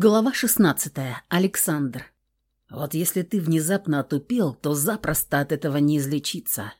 Глава 16. Александр. Вот если ты внезапно отупел, то запросто от этого не излечиться.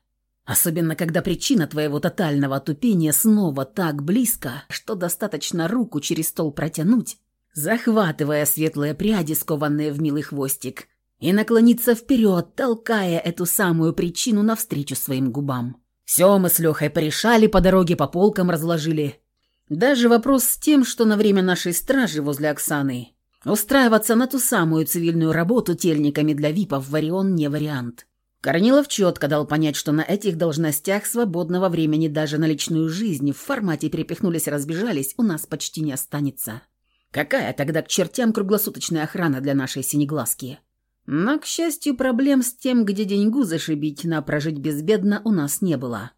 Особенно, когда причина твоего тотального отупения снова так близко, что достаточно руку через стол протянуть, захватывая светлые пряди, скованные в милый хвостик, и наклониться вперед, толкая эту самую причину навстречу своим губам. Все мы с Лехой порешали, по дороге по полкам разложили. Даже вопрос с тем, что на время нашей стражи возле Оксаны устраиваться на ту самую цивильную работу тельниками для випов в Орион не вариант. Корнилов четко дал понять, что на этих должностях свободного времени даже на личную жизнь в формате перепихнулись-разбежались у нас почти не останется. Какая тогда к чертям круглосуточная охрана для нашей синеглазки? Но, к счастью, проблем с тем, где деньгу зашибить на прожить безбедно, у нас не было.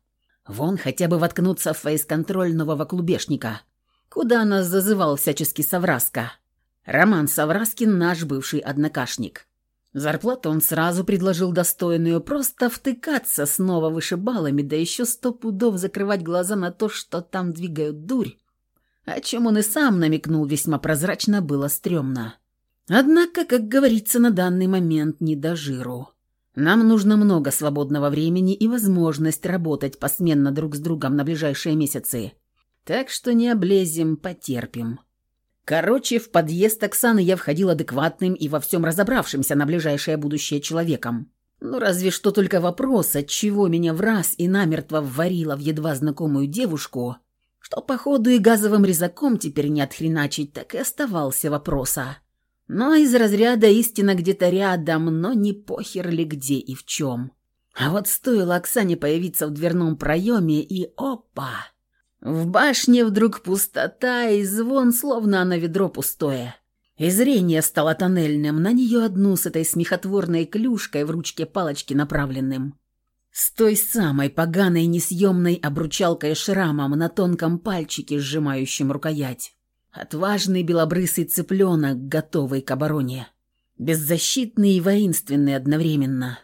Вон хотя бы воткнуться в фейс-контроль нового клубешника, куда нас зазывал всячески Савраска. Роман Савраскин наш бывший однокашник. Зарплату он сразу предложил достойную, просто втыкаться снова вышибалами, да еще сто пудов закрывать глаза на то, что там двигают дурь. О чем он и сам намекнул весьма прозрачно, было стрёмно. Однако, как говорится, на данный момент не до жиру. Нам нужно много свободного времени и возможность работать посменно друг с другом на ближайшие месяцы. Так что не облезем, потерпим. Короче, в подъезд Оксаны я входил адекватным и во всем разобравшимся на ближайшее будущее человеком. Ну, разве что только вопрос, от чего меня в раз и намертво вварило в едва знакомую девушку, что походу и газовым резаком теперь не отхреначить, так и оставался вопроса. Но из разряда истина где-то рядом, но не похер ли где и в чем. А вот стоило Оксане появиться в дверном проеме, и опа! В башне вдруг пустота и звон, словно на ведро пустое. И зрение стало тоннельным, на нее одну с этой смехотворной клюшкой в ручке палочки направленным. С той самой поганой несъемной обручалкой шрамом на тонком пальчике, сжимающем рукоять. Отважный белобрысый цыпленок, готовый к обороне. Беззащитный и воинственный одновременно.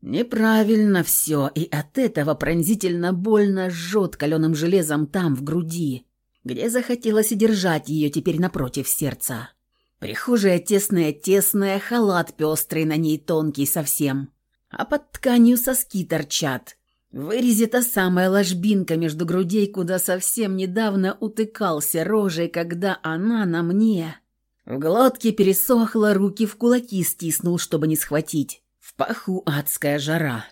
Неправильно все, и от этого пронзительно больно жжет каленым железом там, в груди, где захотелось и держать ее теперь напротив сердца. Прихожая тесная-тесная, халат пестрый на ней тонкий совсем, а под тканью соски торчат, вырезе та самая ложбинка между грудей, куда совсем недавно утыкался рожей, когда она на мне. В глотке пересохла, руки в кулаки стиснул, чтобы не схватить. В паху адская жара.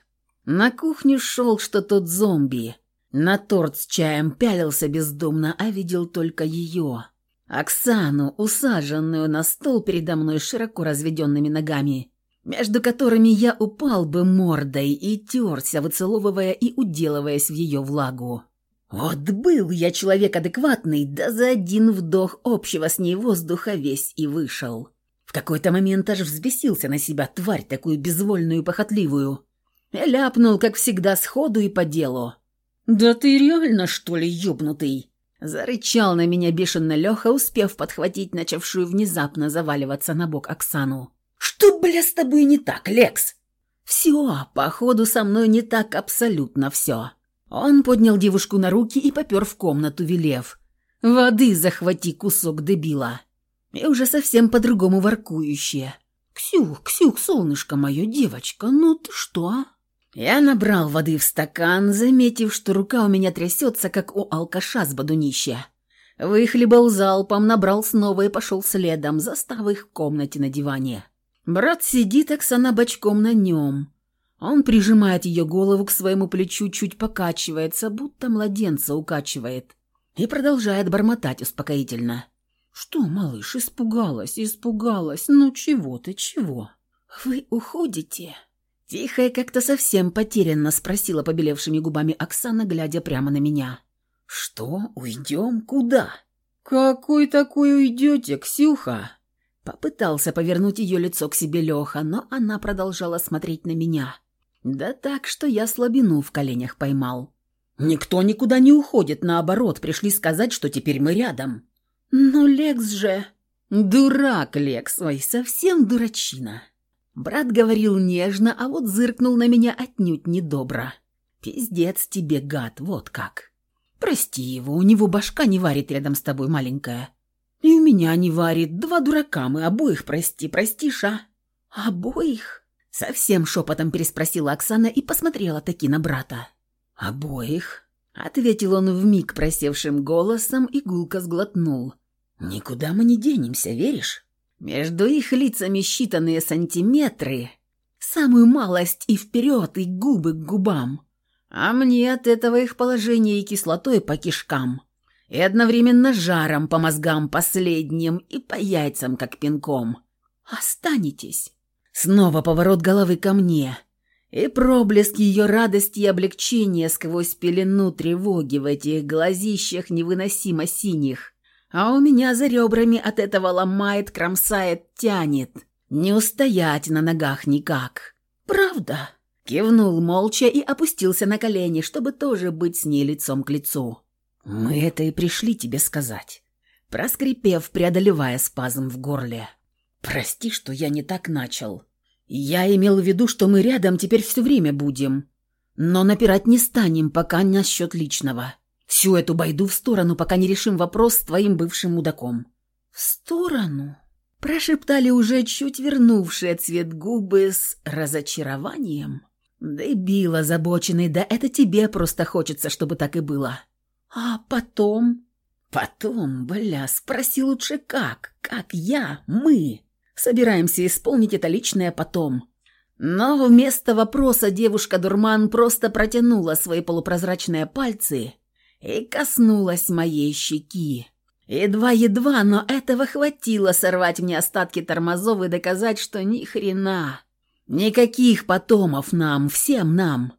На кухню шел, что тот зомби. На торт с чаем пялился бездумно, а видел только ее. Оксану, усаженную на стол передо мной широко разведенными ногами между которыми я упал бы мордой и терся, выцеловывая и уделываясь в ее влагу. Вот был я человек адекватный, да за один вдох общего с ней воздуха весь и вышел. В какой-то момент аж взбесился на себя тварь такую безвольную и похотливую. И ляпнул, как всегда, сходу и по делу. «Да ты реально, что ли, ёбнутый?» Зарычал на меня бешено Леха, успев подхватить начавшую внезапно заваливаться на бок Оксану. «Что, бля, с тобой не так, Лекс?» «Все, походу, со мной не так абсолютно все». Он поднял девушку на руки и попер в комнату, велев. «Воды захвати, кусок дебила». И уже совсем по-другому воркующее. «Ксюх, Ксюх, солнышко мое, девочка, ну ты что?» Я набрал воды в стакан, заметив, что рука у меня трясется, как у алкаша с бодунища. Выхлебал залпом, набрал снова и пошел следом, застав их в комнате на диване. Брат сидит, Оксана бочком на нем. Он прижимает ее голову к своему плечу, чуть покачивается, будто младенца укачивает. И продолжает бормотать успокоительно. «Что, малыш, испугалась, испугалась? Ну чего ты, чего?» «Вы уходите?» Тихо и как-то совсем потерянно спросила побелевшими губами Оксана, глядя прямо на меня. «Что? Уйдем? Куда?» «Какой такой уйдете, Ксюха?» Попытался повернуть ее лицо к себе Леха, но она продолжала смотреть на меня. Да так, что я слабину в коленях поймал. «Никто никуда не уходит, наоборот, пришли сказать, что теперь мы рядом». «Ну, Лекс же...» «Дурак, Лекс, ой, совсем дурачина». Брат говорил нежно, а вот зыркнул на меня отнюдь недобро. «Пиздец тебе, гад, вот как». «Прости его, у него башка не варит рядом с тобой, маленькая». «И меня не варит. Два дурака мы, обоих прости, простишь, а?» «Обоих?» Совсем шепотом переспросила Оксана и посмотрела таки на брата. «Обоих?» Ответил он вмиг просевшим голосом и гулко сглотнул. «Никуда мы не денемся, веришь? Между их лицами считанные сантиметры, самую малость и вперед, и губы к губам. А мне от этого их положения и кислотой по кишкам, и одновременно жаром по мозгам последним и по яйцам, как пинком. Останетесь. Снова поворот головы ко мне. И проблеск ее радости и облегчения сквозь пелену тревоги в этих глазищах невыносимо синих. А у меня за ребрами от этого ломает, кромсает, тянет. Не устоять на ногах никак. «Правда?» Кивнул молча и опустился на колени, чтобы тоже быть с ней лицом к лицу. «Мы это и пришли тебе сказать», проскрипев, преодолевая спазм в горле. «Прости, что я не так начал. Я имел в виду, что мы рядом теперь все время будем. Но напирать не станем, пока насчет личного. Всю эту байду в сторону, пока не решим вопрос с твоим бывшим мудаком». «В сторону?» Прошептали уже чуть вернувшие цвет губы с разочарованием. «Дебил озабоченный, да это тебе просто хочется, чтобы так и было». «А потом?» «Потом, бля, спроси лучше как? Как я, мы?» Собираемся исполнить это личное потом. Но вместо вопроса девушка-дурман просто протянула свои полупрозрачные пальцы и коснулась моей щеки. Едва-едва, но этого хватило сорвать мне остатки тормозов и доказать, что ни хрена. Никаких потомов нам, всем нам.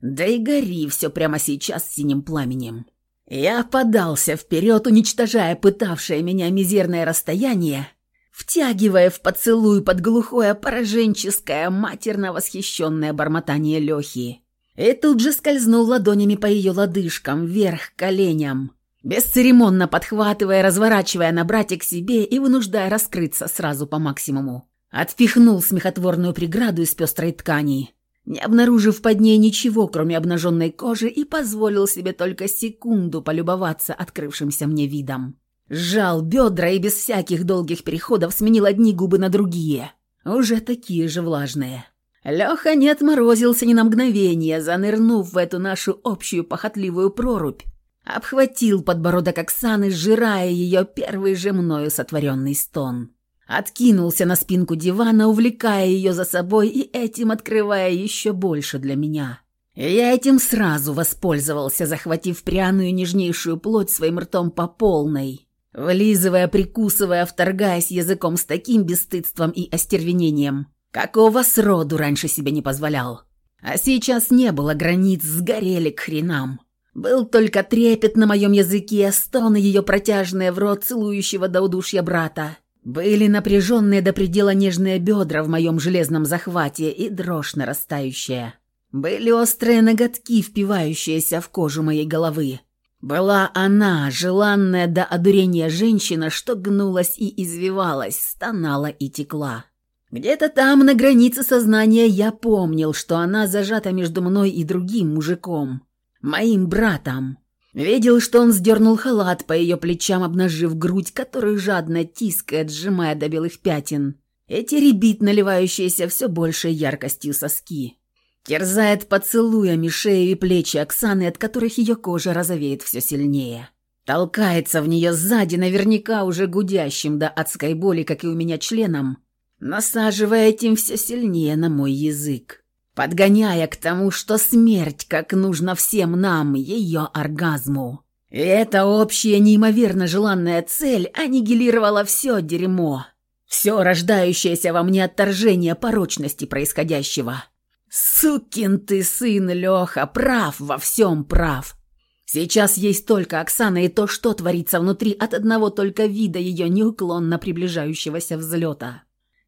Да и гори все прямо сейчас синим пламенем. Я подался вперед, уничтожая пытавшее меня мизерное расстояние, втягивая в поцелуй под глухое пораженческое, матерно восхищенное бормотание Лехи. И тут же скользнул ладонями по ее лодыжкам, вверх коленям, бесцеремонно подхватывая, разворачивая на брате к себе и вынуждая раскрыться сразу по максимуму. Отпихнул смехотворную преграду из пестрой ткани, не обнаружив под ней ничего, кроме обнаженной кожи, и позволил себе только секунду полюбоваться открывшимся мне видом. Сжал бедра и без всяких долгих переходов сменил одни губы на другие, уже такие же влажные. Леха не отморозился ни на мгновение, занырнув в эту нашу общую похотливую прорубь. Обхватил подбородок Оксаны, сжирая ее первый же мною сотворенный стон. Откинулся на спинку дивана, увлекая ее за собой и этим открывая еще больше для меня. я этим сразу воспользовался, захватив пряную нежнейшую плоть своим ртом по полной, Влизывая, прикусывая, вторгаясь языком с таким бесстыдством и остервенением, какого сроду раньше себе не позволял. А сейчас не было границ, сгорели к хренам. Был только трепет на моем языке, стоны ее протяжные в рот целующего до удушья брата. Были напряженные до предела нежные бедра в моем железном захвате и дрожь нарастающая. Были острые ноготки, впивающиеся в кожу моей головы. Была она, желанная до одурения женщина, что гнулась и извивалась, стонала и текла. Где-то там, на границе сознания, я помнил, что она зажата между мной и другим мужиком, моим братом. Видел, что он сдернул халат по ее плечам, обнажив грудь, которую жадно тискает, сжимая до белых пятен, и теребит наливающиеся все большей яркостью соски. Терзает поцелуями шею и плечи Оксаны, от которых ее кожа розовеет все сильнее. Толкается в нее сзади, наверняка уже гудящим до адской боли, как и у меня членом, насаживая этим все сильнее на мой язык, подгоняя к тому, что смерть, как нужно всем нам, ее оргазму. И эта общая неимоверно желанная цель аннигилировала все дерьмо, все рождающееся во мне отторжение порочности происходящего. «Сукин ты сын, Леха, прав, во всем прав. Сейчас есть только Оксана и то, что творится внутри от одного только вида ее неуклонно приближающегося взлета».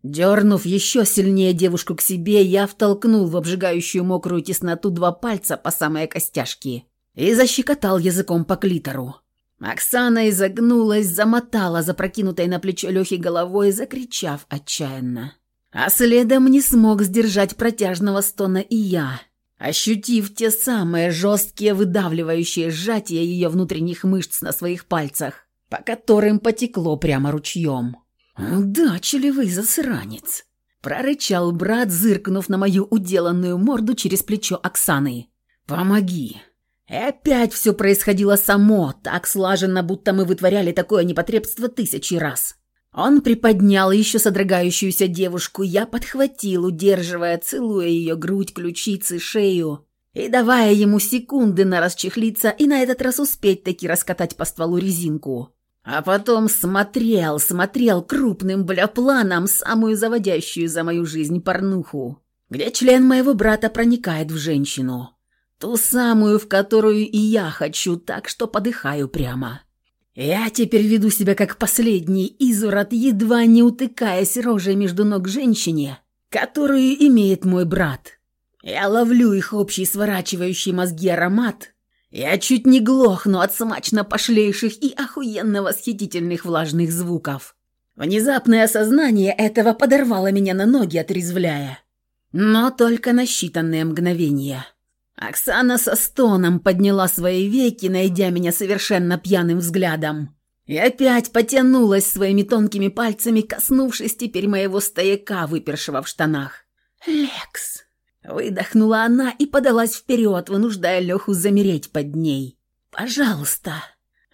Дернув еще сильнее девушку к себе, я втолкнул в обжигающую мокрую тесноту два пальца по самой костяшке и защекотал языком по клитору. Оксана изогнулась, замотала запрокинутой на плечо Лехи головой, закричав отчаянно. А следом не смог сдержать протяжного стона и я, ощутив те самые жесткие выдавливающие сжатия ее внутренних мышц на своих пальцах. по которым потекло прямо ручьем. «Удачливый засранец!» – прорычал брат, зыркнув на мою уделанную морду через плечо Оксаны. «Помоги!» И опять все происходило само, так слаженно, будто мы вытворяли такое непотребство тысячи раз. Он приподнял еще содрогающуюся девушку, я подхватил, удерживая, целуя ее грудь, ключицы, шею и давая ему секунды на расчехлиться и на этот раз успеть таки раскатать по стволу резинку. А потом смотрел, смотрел крупным бляпланом самую заводящую за мою жизнь порнуху, где член моего брата проникает в женщину. Ту самую, в которую и я хочу, так что подыхаю прямо. Я теперь веду себя как последний изурод, едва не утыкаясь рожей между ног женщине, которую имеет мой брат. Я ловлю их общий сворачивающий мозги аромат. Я чуть не глохну от смачно пошлейших и охуенно восхитительных влажных звуков. Внезапное осознание этого подорвало меня на ноги, отрезвляя. Но только на считанные мгновения. Оксана со стоном подняла свои веки, найдя меня совершенно пьяным взглядом. И опять потянулась своими тонкими пальцами, коснувшись теперь моего стояка, выпершего в штанах. «Лекс!» Выдохнула она и подалась вперед, вынуждая Леху замереть под ней. «Пожалуйста!»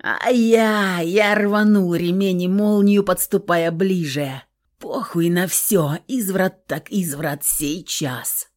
А я, я рванул ремень и молнию, подступая ближе. Похуй на все, изврат так изврат сейчас.